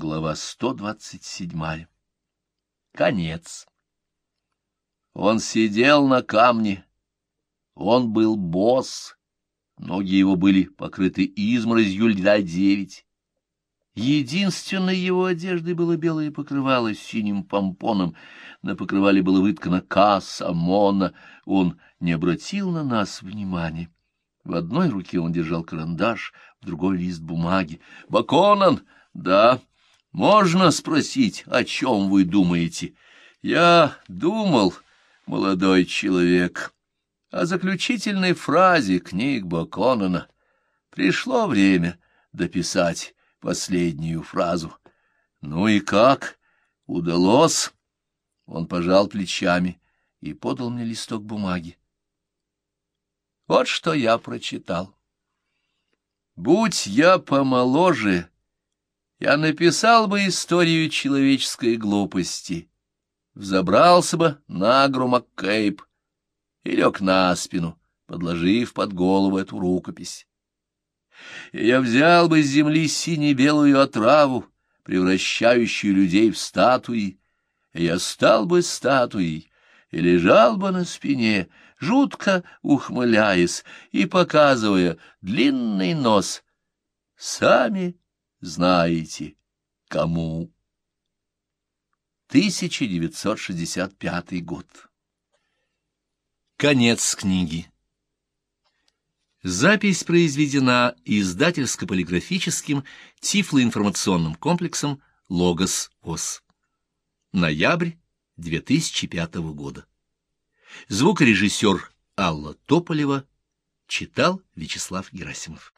Глава 127. Конец. Он сидел на камне. Он был босс. Ноги его были покрыты изморозью льда девять. Единственной его одеждой было белое покрывало с синим помпоном. На покрывале было выткано касса, мона. Он не обратил на нас внимания. В одной руке он держал карандаш, в другой — лист бумаги. — Баконан! — Да. — Можно спросить, о чем вы думаете? — Я думал, молодой человек, о заключительной фразе книг Баконана. Пришло время дописать последнюю фразу. — Ну и как? Удалось? Он пожал плечами и подал мне листок бумаги. Вот что я прочитал. Будь я помоложе, я написал бы историю человеческой глупости, взобрался бы на Агру Маккейб и лег на спину, подложив под голову эту рукопись. И я взял бы с земли сине-белую отраву, превращающую людей в статуи, и я стал бы статуей и лежал бы на спине, жутко ухмыляясь и показывая длинный нос. Сами знаете, кому. 1965 год. Конец книги. Запись произведена издательско-полиграфическим тифлоинформационным комплексом «Логос ОС». Ноябрь 2005 года. Звукорежиссер Алла Тополева читал Вячеслав Герасимов.